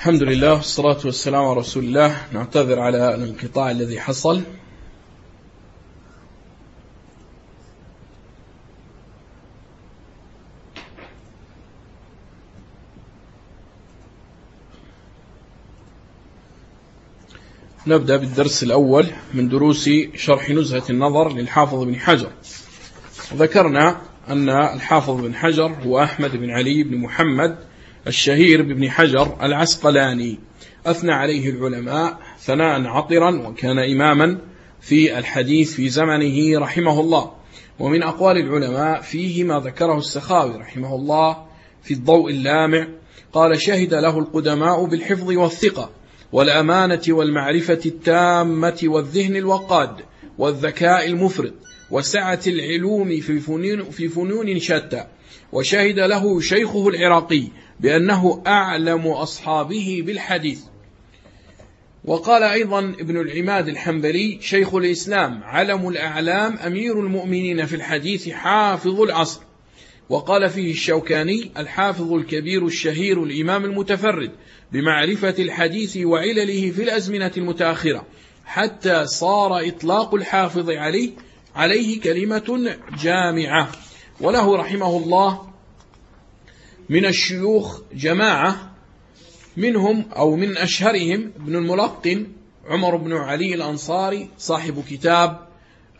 الحمد لله والصلاة والسلام على رسول الله. نعتذر على الانقطاع الذي حصل. نبدأ بالدرس الأول من دروس شرح نزهة النظر للحافظ بن حجر. ذكرنا أن الحافظ بن حجر هو أحمد بن علي بن محمد الشهير بن حجر العسقلاني. أثنى عليه العلماء ثناء عطرا وكان إماما في الحديث في زمنه رحمه الله. ومن أقوال العلماء فيه ما ذكره السخاوي رحمه الله في الضوء اللامع. قال شهد له القدماء بالحفظ والثقة والأمانة والمعرفة التامة والذهن الوقاد والذكاء المفرط وسعة العلوم في فنون, في فنون شتى. وشهد له شيخه العراقي بأنه أعلم أصحابه بالحديث. وقال أيضا ابن العماد الحنبلي شيخ الإسلام علم الأعلام أمير المؤمنين في الحديث حافظ العصر وقال فيه الشوكاني الحافظ الكبير الشهير الإمام المتفرد بمعرفة الحديث وعلله في الأزمنة المتأخرة حتى صار إطلاق الحافظ عليه عليه كلمة جامعة. وله رحمه الله من الشيوخ جماعة منهم أو من أشهرهم ابن الملقن عمر بن علي الأنصاري صاحب كتاب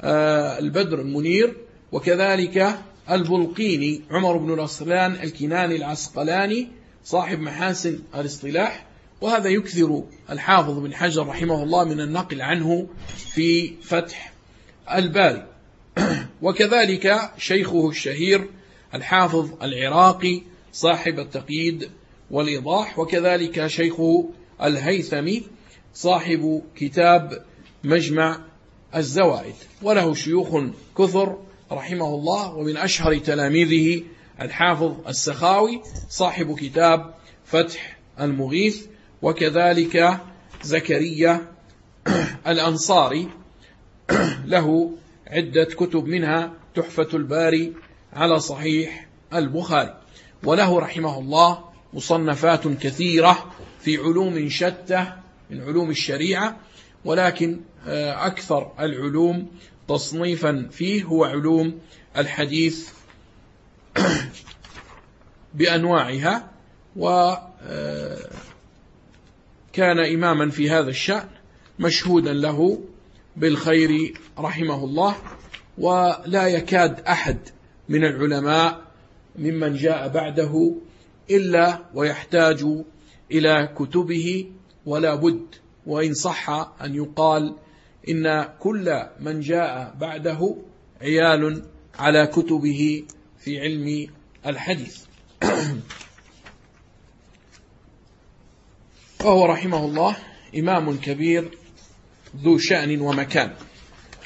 آه، البدر المنير وكذلك البلقيني عمر بن الأصلان الكناني العسقلاني صاحب محاسن الاصطلاح. وهذا يكثر الحافظ بن حجر رحمه الله من النقل عنه في فتح الباري. وكذلك شيخه الشهير الحافظ العراقي صاحب التقييد والإيضاح وكذلك شيخه الهيثمي صاحب كتاب مجمع الزوائد. وله شيوخ كثر رحمه الله ومن أشهر تلاميذه الحافظ السخاوي صاحب كتاب فتح المغيث وكذلك زكريا الأنصاري. له عدة كتب منها تحفة الباري على صحيح البخاري. وله رحمه الله مصنفات كثيرة في علوم شتى من علوم الشريعة ولكن آه، أكثر العلوم تصنيفا فيه هو علوم الحديث بأنواعها وكان آه، إماما في هذا الشأن مشهودا له بالخير رحمه الله ولا يكاد أحد من العلماء ممن جاء بعده إلا ويحتاج إلى كتبه ولا بد وإن صح أن يقال إن كل من جاء بعده عيال على كتبه في علم الحديث. وهو رحمه الله إمام كبير ذو شأن ومكان.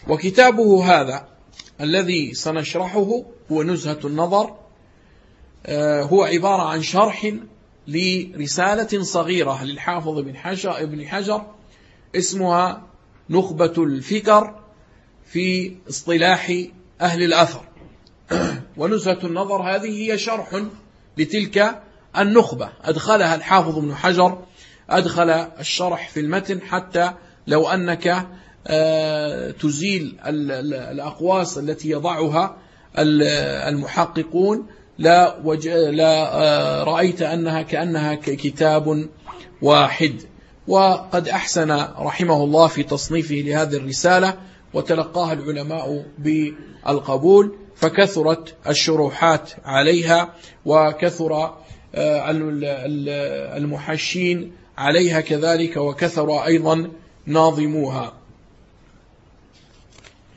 وكتابه هذا الذي سنشرحه هو نزهة النظر هو عبارة عن شرح لرسالة صغيرة للحافظ ابن حجر, ابن حجر اسمها نخبة الفكر في اصطلاح أهل الأثر. ونزهة النظر هذه هي شرح لتلك النخبة. أدخلها الحافظ ابن حجر أدخل الشرح في المتن حتى لو أنك آه، تزيل الأقواس التي يضعها المحققون. لا, وج... لا آه، رأيت أنها كأنها كتاب واحد. وقد أحسن رحمه الله في تصنيفه لهذه الرسالة وتلقاها العلماء بالقبول فكثرت الشروحات عليها وكثر آه، المحشين عليها كذلك وكثر أيضا ناظموها.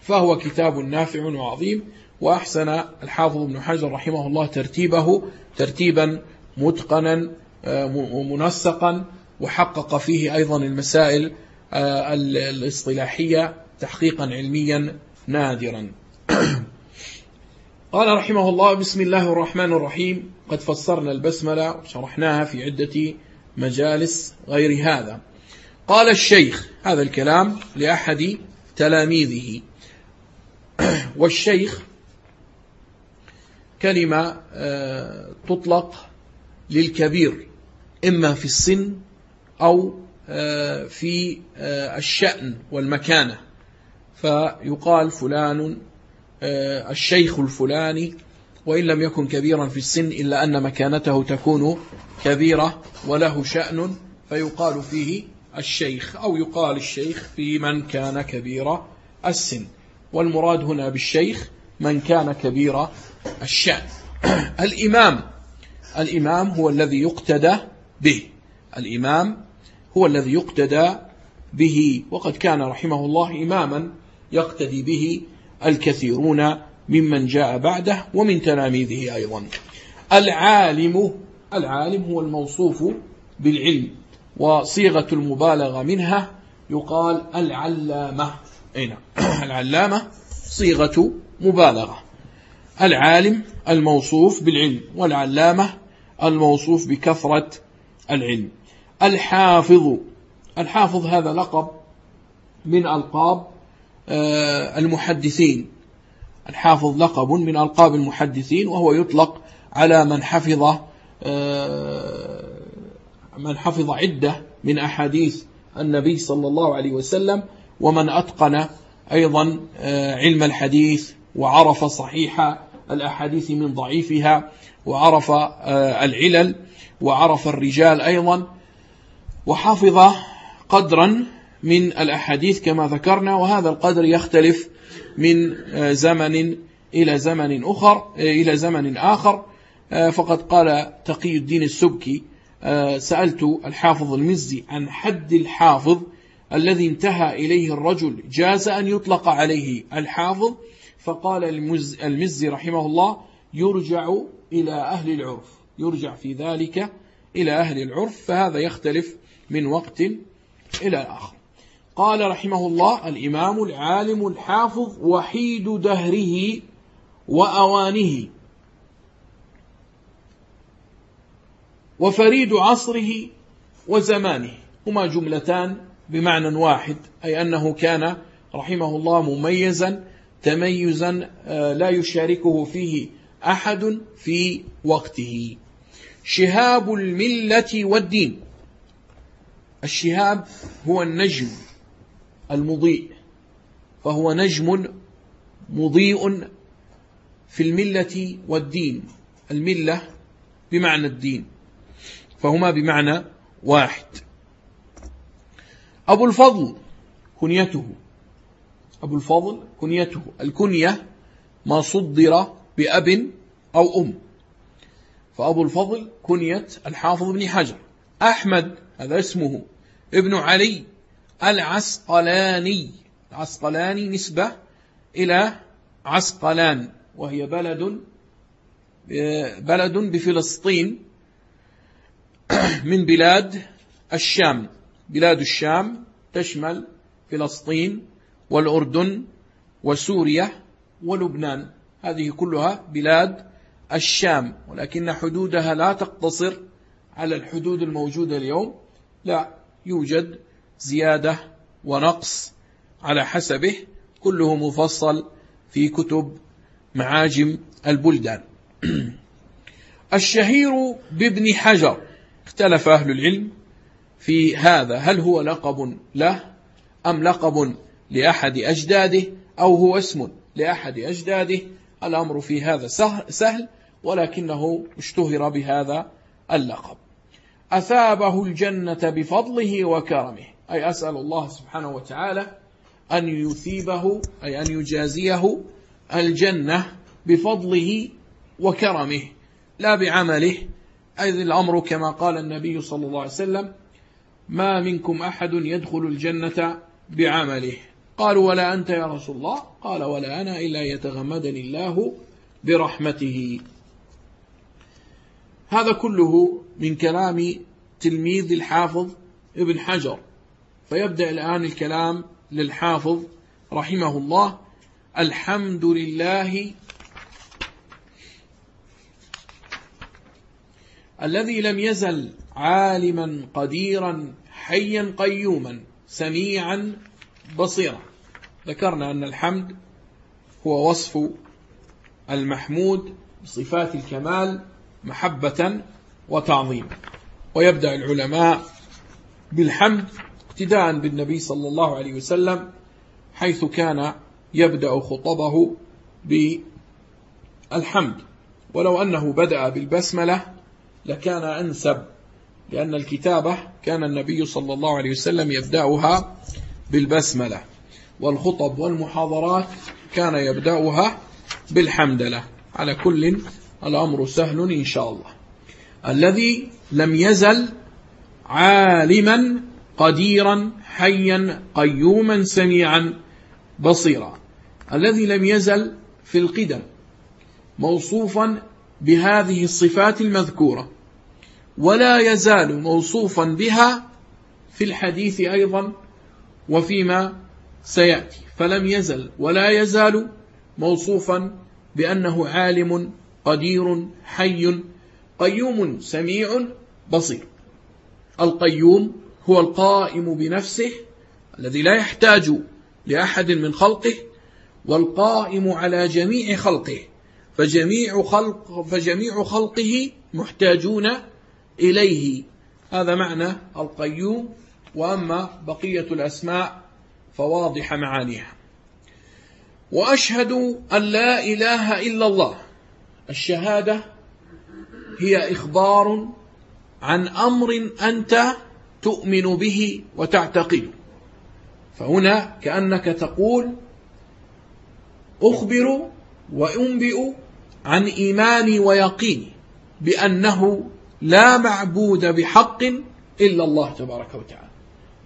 فهو كتاب نافع وعظيم. وأحسن الحافظ ابن حجر رحمه الله ترتيبه ترتيبا متقنا آه، منسقا وحقق فيه أيضا المسائل آه، الاصطلاحية تحقيقا علميا نادرا. قال رحمه الله بسم الله الرحمن الرحيم. قد فسرنا البسملة وشرحناها في عدة مجالس غير هذا. قال الشيخ هذا الكلام لأحد تلاميذه. والشيخ كلمة آه، تطلق للكبير إما في السن أو آه، في آه، الشأن والمكانة. فيقال فلان الشيخ الفلاني وإن لم يكن كبيرا في السن إلا أن مكانته تكون كبيرة وله شأن. فيقال فيه الشيخ أو يقال الشيخ في من كان كبير السن. والمراد هنا بالشيخ من كان كبير الشأن. الإمام الإمام هو الذي يقتدى به. الإمام هو الذي يقتدى به. وقد كان رحمه الله إماما يقتدي به الكثيرون ممن جاء بعده ومن تلاميذه أيضا. العالم العالم هو الموصوف بالعلم وصيغة المبالغة منها يقال العلامة. أين؟ العلامة صيغة مبالغة. العالم الموصوف بالعلم والعلامة الموصوف بكثرة العلم. الحافظ الحافظ هذا لقب من ألقاب آه، المحدثين. الحافظ لقب من ألقاب المحدثين وهو يطلق على من حفظ آه، من حفظ عدة من أحاديث النبي صلى الله عليه وسلم ومن أتقن أيضا آه، علم الحديث وعرف صحيح الأحاديث من ضعيفها وعرف العلل وعرف الرجال أيضا وحفظ قدرا من الأحاديث كما ذكرنا وهذا القدر يختلف من زمن إلى زمن أخر إلى زمن آخر. فقد قال تقي الدين السبكي سألت الحافظ المزي عن حد الحافظ الذي انتهى إليه الرجل جاز أن يطلق عليه الحافظ فقال المزي رحمه الله يرجع إلى أهل العرف يرجع في ذلك إلى أهل العرف فهذا يختلف من وقت إلى آخر. قال رحمه الله الإمام العالم الحافظ وحيد دهره وأوانه. وفريد عصره وزمانه. هما جملتان بمعنى واحد أي أنه كان رحمه الله مميزا تميزا آه، لا يشاركه فيه أحد في وقته. شهاب الملة والدين. الشهاب هو النجم المضيء فهو نجم مضيء في الملة والدين. الملة بمعنى الدين فهما بمعنى واحد. أبو الفضل كنيته. أبو الفضل كنيته. الكنية ما صدر بأب أو أم. فأبو الفضل كنية الحافظ بن حجر. أحمد هذا اسمه ابن علي العسقلاني. العسقلاني نسبة إلى عسقلان وهي بلد بلد بفلسطين من بلاد الشام. بلاد الشام تشمل فلسطين والأردن وسوريا ولبنان. هذه كلها بلاد الشام ولكن حدودها لا تقتصر على الحدود الموجودة اليوم. لا يوجد زيادة ونقص على حسبه. كله مفصل في كتب معاجم البلدان. الشهير بابن حجر. اختلف أهل العلم في هذا. هل هو لقب له أم لقب لأحد أجداده أو هو اسم لأحد أجداده. الأمر في هذا سهل ولكنه اشتهر بهذا اللقب. أثابه الجنة بفضله وكرمه. أي أسأل الله سبحانه وتعالى أن يثيبه أي أن يجازيه الجنة بفضله وكرمه لا بعمله. أي الأمر كما قال النبي صلى الله عليه وسلم ما منكم أحد يدخل الجنة بعمله. قالوا ولا أنت يا رسول الله؟ قال ولا أنا إلا يتغمدني الله برحمته. هذا كله من كلام تلميذ الحافظ ابن حجر. فيبدأ الآن الكلام للحافظ رحمه الله. الحمد لله الذي لم يزل عالما قديرا حيا قيوما سميعا بصيرا. ذكرنا أن الحمد هو وصف المحمود بصفات الكمال محبة وتعظيما ويبدأ العلماء بالحمد اقتداء بالنبي صلى الله عليه وسلم حيث كان يبدأ خطبه بالحمد. ولو أنه بدأ بالبسملة لكان أنسب لأن الكتابة كان النبي صلى الله عليه وسلم يبدأها بالبسملة. والخطب والمحاضرات كان يبدأها بالحمدلة. على كل الأمر سهل إن شاء الله. الذي لم يزل عالما قديرا حيا قيوما سميعا بصيرا. الذي لم يزل في القدم موصوفا بهذه الصفات المذكورة ولا يزال موصوفا بها في الحديث أيضا وفيما سيأتي. فلم يزل ولا يزال موصوفا بأنه عالم قدير حي قيوم سميع بصير. القيوم هو القائم بنفسه الذي لا يحتاج لأحد من خلقه والقائم على جميع خلقه فجميع خلق فجميع خلقه محتاجون إليه. هذا معنى القيوم. وأما بقية الأسماء فواضح معانيها. وأشهد أن لا إله إلا الله. الشهادة هي إخبار عن أمر أنت تؤمن به وتعتقد. فهنا كأنك تقول أخبر وأنبئ عن إيماني ويقيني بأنه لا معبود بحق إلا الله تبارك وتعالى.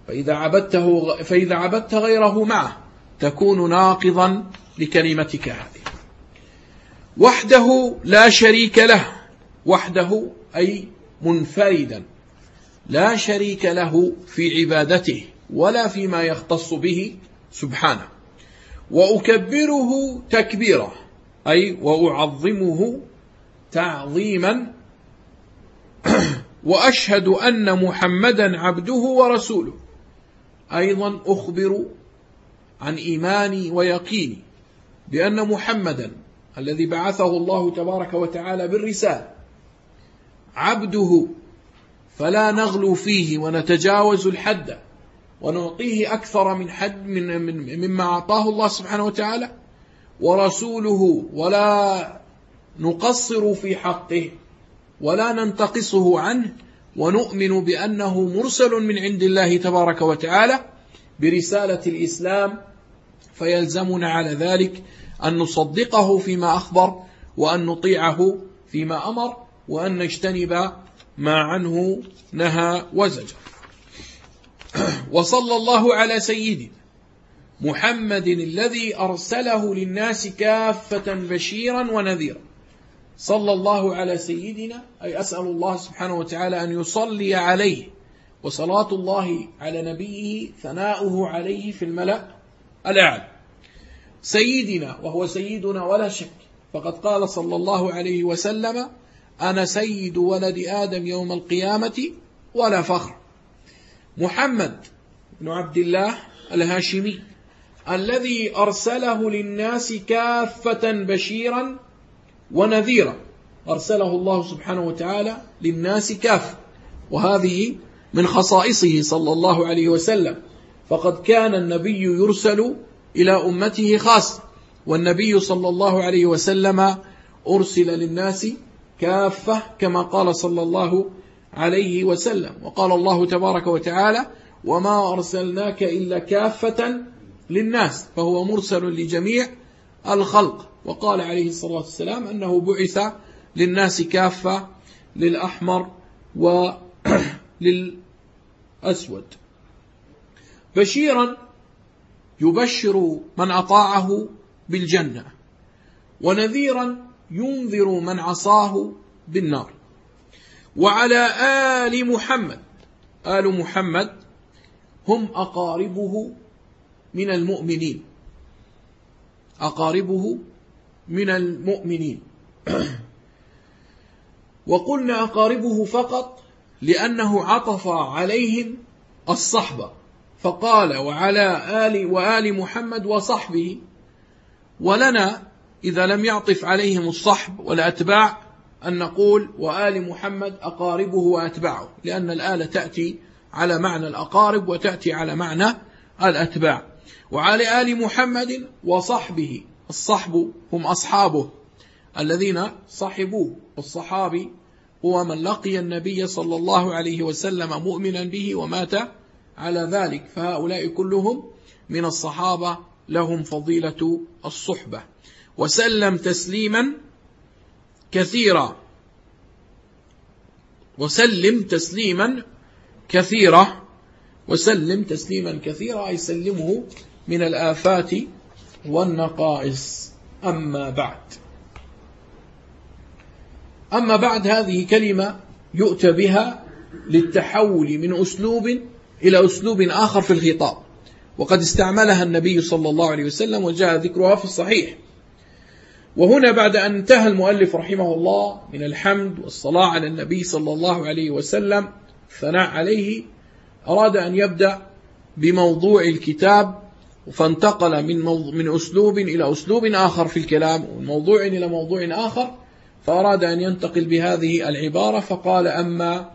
فإذا عبدته فإذا عبدت غيره معه تكون ناقضا لكلمتك هذه. وحده لا شريك له. وحده أي منفردا. لا شريك له في عبادته ولا فيما يختص به سبحانه. وأكبره تكبيرا أي وأعظمه تعظيما. وأشهد أن محمدا عبده ورسوله. أيضا أخبر عن إيماني ويقيني بأن محمدا الذي بعثه الله تبارك وتعالى بالرسالة عبده فلا نغلو فيه ونتجاوز الحد ونعطيه أكثر من حد من من مما أعطاه الله سبحانه وتعالى ورسوله ولا نقصر في حقه ولا ننتقصه عنه ونؤمن بأنه مرسل من عند الله تبارك وتعالى برسالة الإسلام فيلزمنا على ذلك أن نصدقه فيما أخبر وأن نطيعه فيما أمر وأن نجتنب ما عنه نهى وزجر وصلى الله على سيدنا محمد الذي أرسله للناس كافة بشيرا ونذيرا. صلى الله على سيدنا أي أسأل الله سبحانه وتعالى أن يصلي عليه وصلاة الله على نبيه ثناؤه عليه في الملأ الأعلى. سيدنا وهو سيدنا ولا شك فقد قال صلى الله عليه وسلم أنا سيد ولد آدم يوم القيامة ولا فخر. محمد بن عبد الله الهاشمي الذي أرسله للناس كافة بشيرا ونذيرا. أرسله الله سبحانه وتعالى للناس كافة وهذه من خصائصه صلى الله عليه وسلم. فقد كان النبي يرسل إلى أمته خاصة والنبي صلى الله عليه وسلم أرسل للناس كافة كما قال صلى الله عليه وسلم. وقال الله تبارك وتعالى وما أرسلناك إلا كافة للناس. فهو مرسل لجميع الخلق. وقال عليه الصلاة والسلام أنه بعث للناس كافة للأحمر وللأسود بشيرا يبشر من أطاعه بالجنة ونذيرا ينذر من عصاه بالنار. وعلى آل محمد آل محمد هم أقاربه من المؤمنين. أقاربه من المؤمنين. وقلنا أقاربه فقط لأنه عطف عليهم الصحبة فقال وعلى آل وآل محمد وصحبه ولنا إذا لم يعطف عليهم الصحب والأتباع أن نقول وآل محمد أقاربه وأتباعه لأن الآلة تأتي على معنى الأقارب وتأتي على معنى الأتباع. وعلى آل محمد وصحبه. الصحب هم أصحابه. الذين صحبوه الصحابي هو من لقي النبي صلى الله عليه وسلم مؤمنا به ومات على ذلك. فهؤلاء كلهم من الصحابة لهم فضيلة الصحبة. وسلم تسليما كثيرا. وسلم تسليما كثيرا. وسلم تسليما كثيرا أي سلمه من الآفات والنقائص. أما بعد. أما بعد هذه كلمة يؤتى بها للتحول من أسلوب إلى أسلوب آخر في الخطاب. وقد استعملها النبي صلى الله عليه وسلم وجاء ذكرها في الصحيح. وهنا بعد أن انتهى المؤلف رحمه الله من الحمد والصلاة على النبي صلى الله عليه وسلم ثناء عليه أراد أن يبدأ بموضوع الكتاب فانتقل من, من أسلوب إلى أسلوب آخر في الكلام ومن موضوع إلى موضوع آخر فأراد أن ينتقل بهذه العبارة فقال أما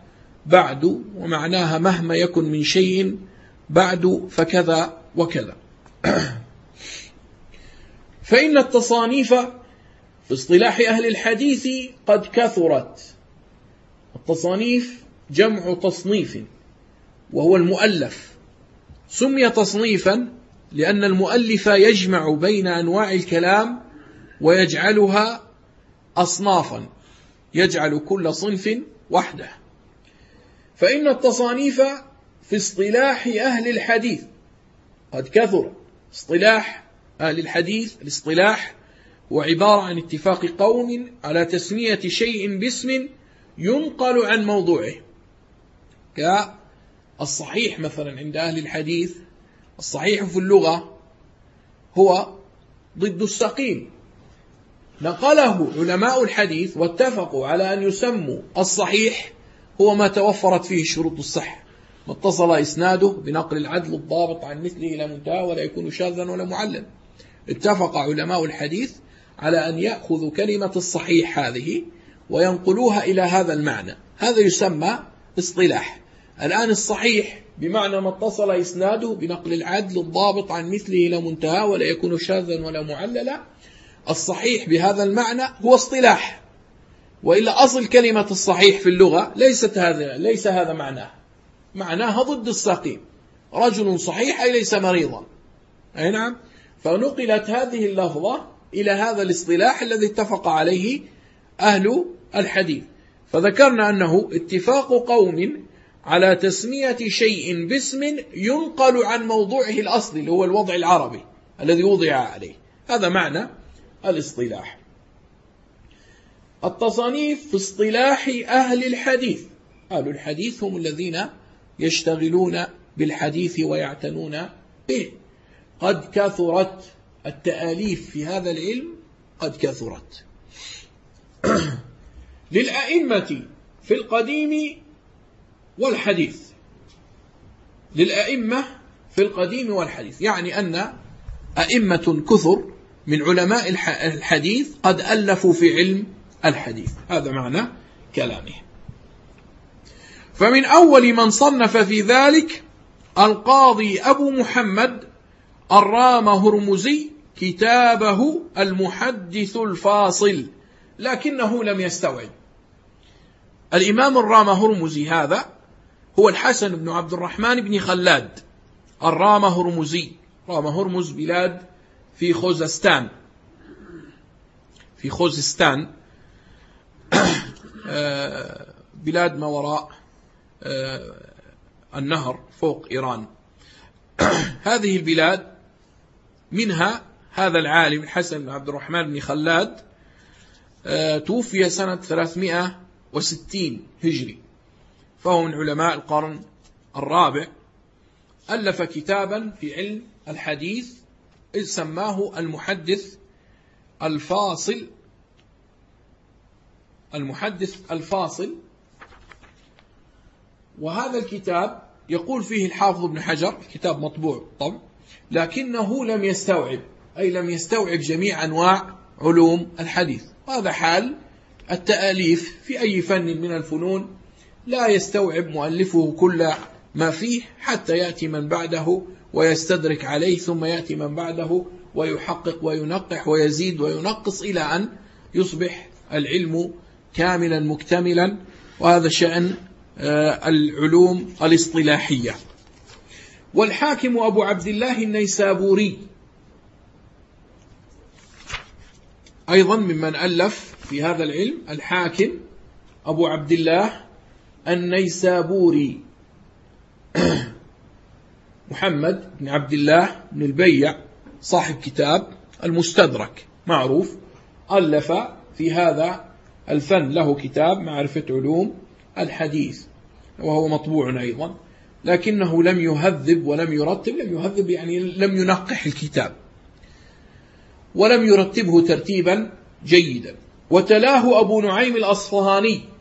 بعد ومعناها مهما يكن من شيء بعد فكذا وكذا. فإن التصانيف في اصطلاح أهل الحديث قد كثرت. التصانيف جمع تصنيف. وهو المؤلف. سمي تصنيفا لأن المؤلف يجمع بين أنواع الكلام ويجعلها أصنافا. يجعل كل صنف وحده. فإن التصانيف في اصطلاح أهل الحديث قد كثر اصطلاح أهل الحديث. الاصطلاح هو عبارة عن اتفاق قوم على تسمية شيء باسم ينقل عن موضوعه كالصحيح مثلا عند أهل الحديث الصحيح في اللغة هو ضد السقيم. نقله علماء الحديث واتفقوا على أن يسموا الصحيح هو ما توفرت فيه شروط الصحة. ما اتصل إسناده بنقل العدل الضابط عن مثله إلى منتهى ولا يكون شاذا ولا معلم. اتفق علماء الحديث على أن يأخذوا كلمة الصحيح هذه وينقلوها إلى هذا المعنى. هذا يسمى اصطلاح. الآن الصحيح بمعنى ما اتصل إسناده بنقل العدل الضابط عن مثله إلى منتهى ولا يكون شاذا ولا معللا. الصحيح بهذا المعنى هو اصطلاح وإلا أصل كلمة الصحيح في اللغة ليست هذا ليس هذا معناه. معناها ضد السقيم رجل صحيح أي ليس مريضا. أي نعم؟ فنقلت هذه اللفظة إلى هذا الاصطلاح الذي اتفق عليه أهل الحديث. فذكرنا أنه اتفاق قوم على تسمية شيء باسم ينقل عن موضوعه الأصلي اللي هو الوضع العربي الذي وضع عليه. هذا معنى الاصطلاح. التصانيف في اصطلاح أهل الحديث. أهل الحديث هم الذين يشتغلون بالحديث ويعتنون به. قد كثرت التآليف في هذا العلم قد كثرت. للأئمة في القديم والحديث للأئمة في القديم والحديث. يعني أن أئمة كثر من علماء الحديث قد ألفوا في علم الحديث. هذا معنى كلامه فمن أول من صنف في ذلك القاضي أبو محمد الرام هرمزي كتابه المحدث الفاصل لكنه لم يستوعب. الإمام الرام هرمزي هذا هو الحسن بن عبد الرحمن بن خلاد الرام هرمزي. رام هرمز بلاد في خوزستان. في خوزستان. آه، بلاد ما وراء آه، النهر فوق إيران. هذه البلاد منها هذا العالم الحسن بن عبد الرحمن بن خلاد آه، توفي سنة 360 هجري. فهو من علماء القرن الرابع ألف كتابا في علم الحديث إذ سماه المحدث الفاصل المحدث الفاصل. وهذا الكتاب يقول فيه الحافظ ابن حجر كتاب مطبوع طبع لكنه لم يستوعب أي لم يستوعب جميع أنواع علوم الحديث. وهذا حال التأليف في أي فن من الفنون لا يستوعب مؤلفه كل ما فيه حتى يأتي من بعده ويستدرك عليه ثم يأتي من بعده ويحقق وينقح ويزيد وينقص إلى أن يصبح العلم كاملا مكتملا. وهذا شأن آه، العلوم الاصطلاحية. والحاكم أبو عبد الله النيسابوري أيضا ممن ألف في هذا العلم الحاكم أبو عبد الله النيسابوري. محمد بن عبد الله بن البيع صاحب كتاب المستدرك. معروف. ألف في هذا الفن. له كتاب معرفة علوم الحديث وهو مطبوع أيضا. لكنه لم يهذب ولم يرتب. لم يهذب يعني لم ينقح الكتاب. ولم يرتبه ترتيبا جيدا. وتلاه أبو نعيم الأصفهاني.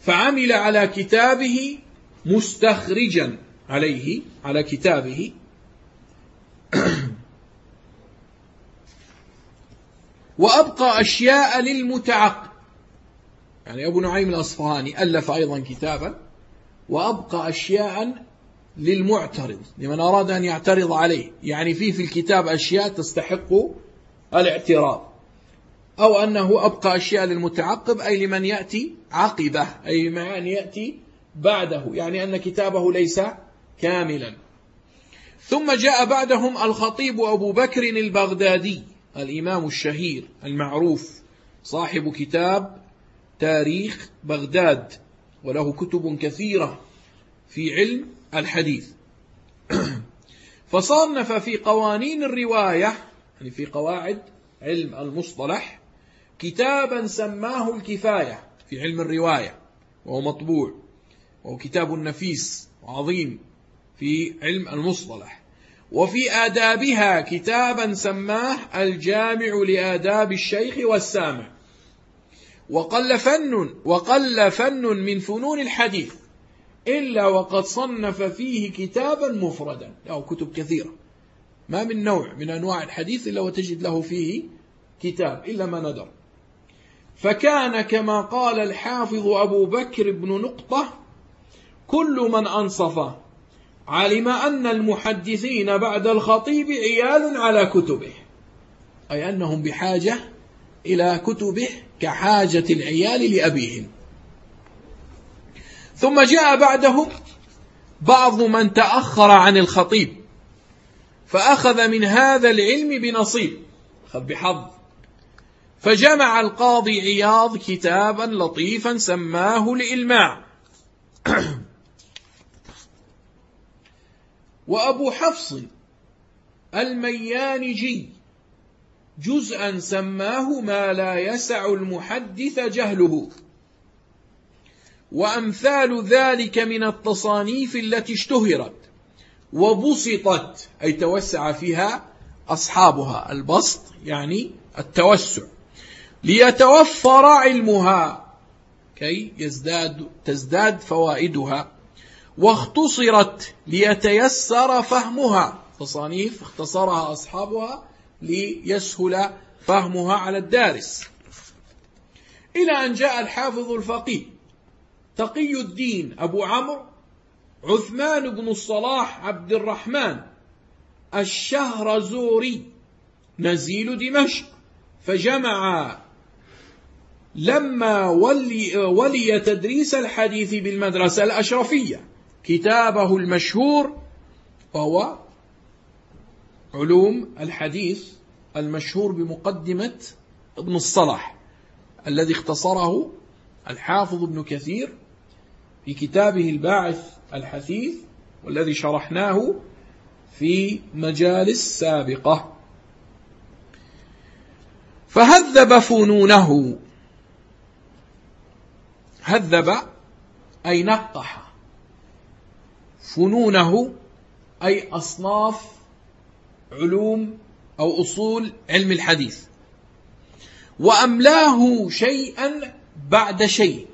فعمل على كتابه مستخرجا عليه على كتابه. وأبقى أشياء للمتعقب يعني أبو نعيم الأصفهاني ألف أيضا كتابا. وأبقى أشياء للمعترض لمن أراد أن يعترض عليه. يعني فيه في الكتاب أشياء تستحق الاعتراض. أو أنه أبقى أشياء للمتعقب أي لمن يأتي عقبة أي لمن يأتي بعده يعني أن كتابه ليس كاملا. ثم جاء بعدهم الخطيب أبو بكر البغدادي الإمام الشهير المعروف صاحب كتاب تاريخ بغداد وله كتب كثيرة في علم الحديث. فصنف في قوانين الرواية يعني في قواعد علم المصطلح كتابا سماه الكفاية في علم الرواية وهو مطبوع وهو كتاب نفيس وعظيم في علم المصطلح. وفي آدابها كتابا سماه الجامع لآداب الشيخ والسامع. وقل فن وقل فن من فنون الحديث إلا وقد صنف فيه كتابا مفردا له كتب كثيرة. ما من نوع من أنواع الحديث إلا وتجد له فيه كتاب إلا ما ندر. فكان كما قال الحافظ أبو بكر بن نقطة كل من أنصف علم أن المحدثين بعد الخطيب عيال على كتبه أي أنهم بحاجة إلى كتبه كحاجة العيال لأبيهم. ثم جاء بعدهم بعض من تأخر عن الخطيب فأخذ من هذا العلم بنصيب. أخذ بحظ. فجمع القاضي عياض كتابا لطيفا سماه الإلماع وأبو حفص الميانجي جزءا سماه ما لا يسع المحدث جهله. وأمثال ذلك من التصانيف التي اشتهرت وبسطت أي توسع فيها أصحابها البسط يعني التوسع. ليتوفر علمها. كي يزداد تزداد فوائدها. واختصرت ليتيسر فهمها. تصانيف اختصرها أصحابها ليسهل فهمها على الدارس. إلى أن جاء الحافظ الفقيه تقي الدين أبو عمرو عثمان بن الصلاح عبد الرحمن الشهرزوري نزيل دمشق فجمع لما ولي, ولي تدريس الحديث بالمدرسة الأشرفية. كتابه المشهور وهو علوم الحديث المشهور بمقدمة ابن الصلاح الذي اختصره الحافظ ابن كثير في كتابه الباعث الحثيث والذي شرحناه في مجالس سابقة. فهذب فنونه هذب أي نقح. فنونه أي أصناف علوم أو أصول علم الحديث. وأملاه شيئا بعد شيء.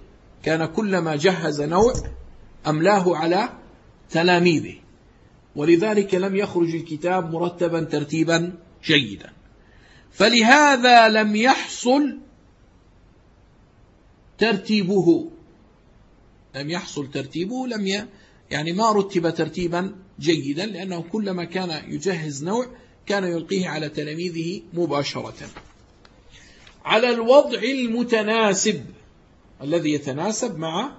كان كلما جهز نوع أملاه على تلاميذه. ولذلك لم يخرج الكتاب مرتبا ترتيبا جيدا. فلهذا لم يحصل ترتيبه. لم يحصل ترتيبه لم ي... يعني ما رتب ترتيبا جيدا لأنه كلما كان يجهز نوع كان يلقيه على تلاميذه مباشرة. على الوضع المتناسب الذي يتناسب مع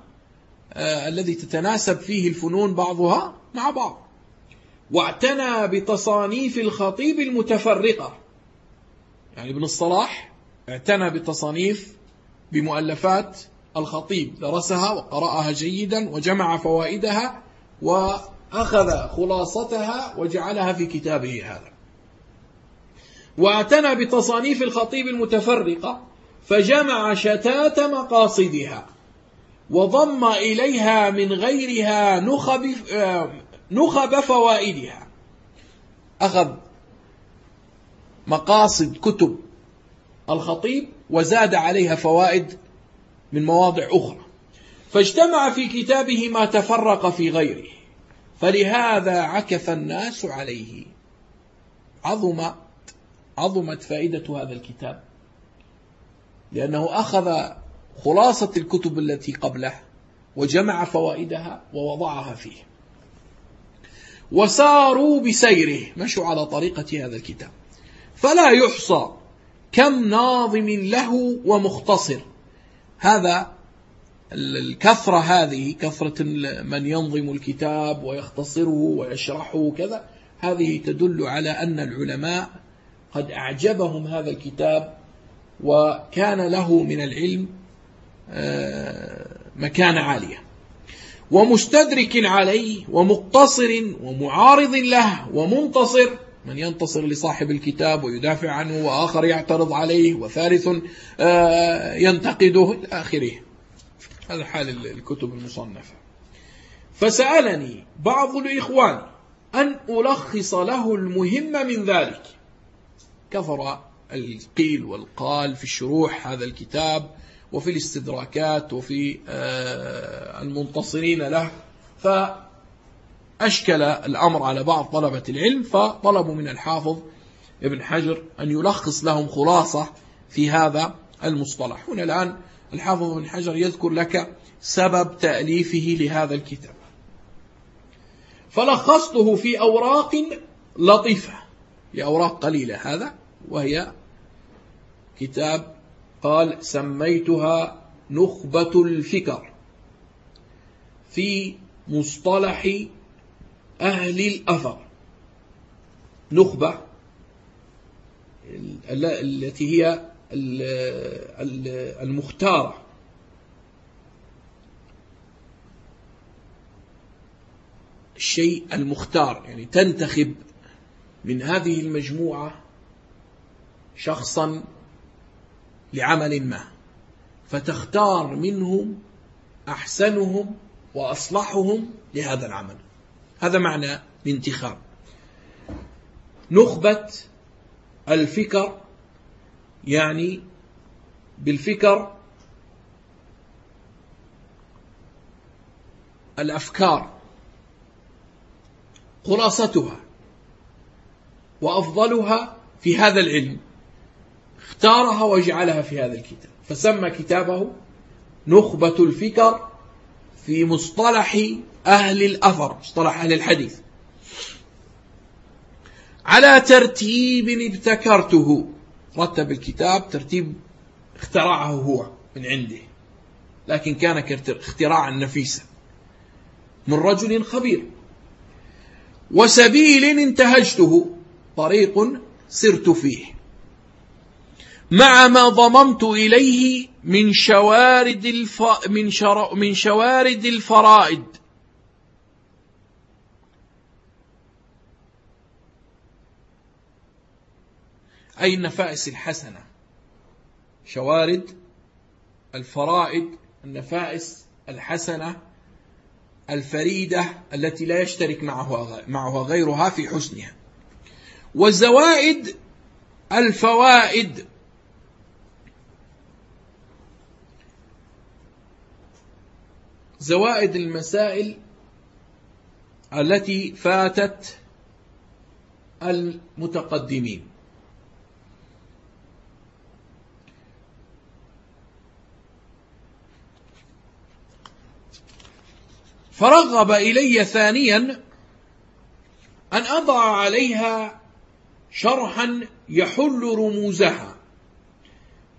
آه الذي تتناسب فيه الفنون بعضها مع بعض. واعتنى بتصانيف الخطيب المتفرقة. يعني ابن الصلاح اعتنى بتصانيف بمؤلفات الخطيب. درسها وقرأها جيدا وجمع فوائدها وأخذ خلاصتها وجعلها في كتابه هذا. واعتنى بتصانيف الخطيب المتفرقة فجمع شتات مقاصدها وضم إليها من غيرها نخب, نخب فوائدها. أخذ مقاصد كتب الخطيب وزاد عليها فوائد من مواضع أخرى. فاجتمع في كتابه ما تفرق في غيره فلهذا عكف الناس عليه. عظم عظمت فائدة هذا الكتاب لأنه أخذ خلاصة الكتب التي قبله وجمع فوائدها ووضعها فيه. وساروا بسيره مشوا على طريقة هذا الكتاب. فلا يحصى كم ناظم له ومختصر. هذا الكثرة هذه كثرة من ينظم الكتاب ويختصره ويشرحه كذا هذه تدل على أن العلماء قد أعجبهم هذا الكتاب وكان له من العلم آه، مكان عالية. ومستدرك عليه ومقتصر ومعارض له ومنتصر من ينتصر لصاحب الكتاب ويدافع عنه وآخر يعترض عليه وثالث آه، ينتقده إلى آخره هذا حال الكتب المصنفة. فسألني بعض الإخوان أن ألخص له المهم من ذلك. كثر القيل والقال في الشروح هذا الكتاب وفي الاستدراكات وفي آه، المنتصرين له. فأشكل الأمر على بعض طلبة العلم فطلبوا من الحافظ ابن حجر أن يلخص لهم خلاصة في هذا المصطلح. هنا الآن الحافظ ابن حجر يذكر لك سبب تأليفه لهذا الكتاب. فلخصته في أوراق لطيفة لأوراق قليلة هذا وهي كتاب قال سميتها نخبة الفكر. في مصطلح أهل الأثر. نخبة التي هي المختارة. الشيء المختار يعني تنتخب من هذه المجموعة شخصا لعمل ما فتختار منهم أحسنهم وأصلحهم لهذا العمل. هذا معنى الانتخاب. نخبة الفكر يعني بالفكر الأفكار خلاصتها وأفضلها في هذا العلم. اختارها وجعلها في هذا الكتاب. فسمى كتابه نخبة الفكر في مصطلح أهل الأثر مصطلح أهل الحديث. على ترتيب ابتكرته رتب الكتاب ترتيب اخترعه هو من عنده لكن كان اختراعا نفيسا من رجل خبير. وسبيل انتهجته طريق سرت فيه. مع ما ضممت إليه من شوارد الف... من, شر... من شوارد الفرائد أي النفائس الحسنة؟ شوارد الفرائد النفائس الحسنة الفريدة التي لا يشترك معها غيرها في حسنها. والزوائد الفوائد. زوائد المسائل التي فاتت المتقدمين. فرغب إلي ثانيا أن أضع عليها شرحا يحل رموزها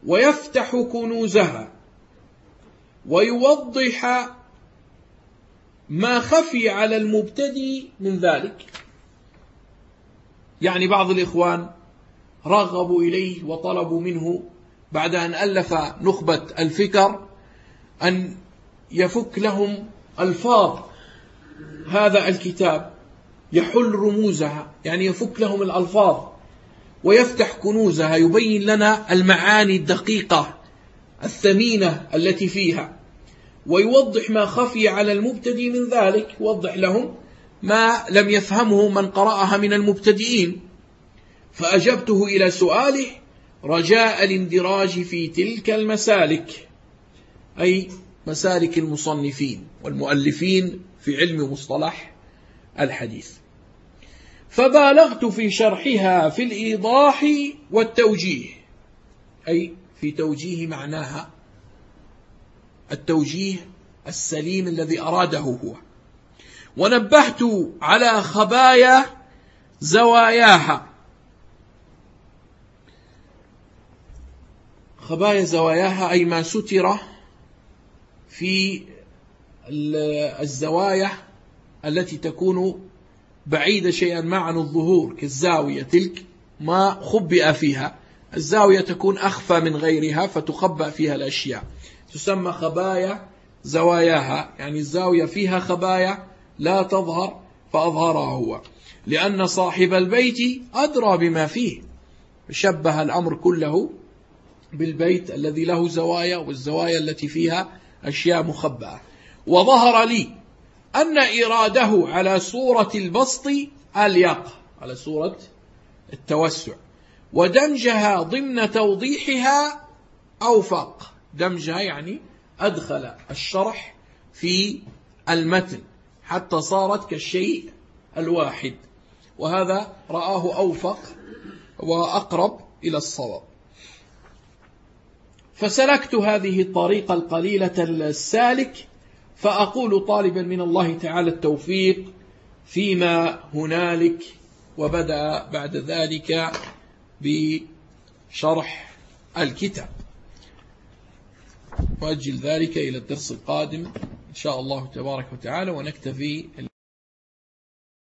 ويفتح كنوزها ويوضح ما خفي على المبتدي من ذلك. يعني بعض الإخوان رغبوا إليه وطلبوا منه بعد أن ألف نخبة الفكر أن يفك لهم ألفاظ هذا الكتاب يحل رموزها يعني يفك لهم الألفاظ ويفتح كنوزها يبين لنا المعاني الدقيقة الثمينة التي فيها. ويوضح ما خفي على المبتدي من ذلك. يوضح لهم ما لم يفهمه من قرأها من المبتدئين. فأجبته إلى سؤاله رجاء الاندراج في تلك المسالك أي مسالك المصنفين والمؤلفين في علم مصطلح الحديث. فبالغت في شرحها في الإيضاح والتوجيه أي في توجيه معناها التوجيه السليم الذي أراده هو. ونبهت على خبايا زواياها. خبايا زواياها أي ما ستر في الزوايا التي تكون بعيدة شيئا ما عن الظهور كالزاوية تلك ما خبئ فيها. الزاوية تكون أخفى من غيرها فتخبأ فيها الأشياء. تسمى خبايا زواياها يعني الزاوية فيها خبايا لا تظهر فأظهرها هو. لأن صاحب البيت أدرى بما فيه. شبه الأمر كله بالبيت الذي له زوايا والزوايا التي فيها أشياء مخبأة. وظهر لي أن إراده على صورة البسط أليق على صورة التوسع. ودمجها ضمن توضيحها أوفق. دمجها يعني أدخل الشرح في المتن حتى صارت كالشيء الواحد. وهذا رآه أوفق وأقرب إلى الصواب. فسلكت هذه الطريقة القليلة السالك فأقول طالبا من الله تعالى التوفيق فيما هنالك وبدأ بعد ذلك بشرح الكتاب. وأجل ذلك إلى الدرس القادم إن شاء الله تبارك وتعالى ونكتفي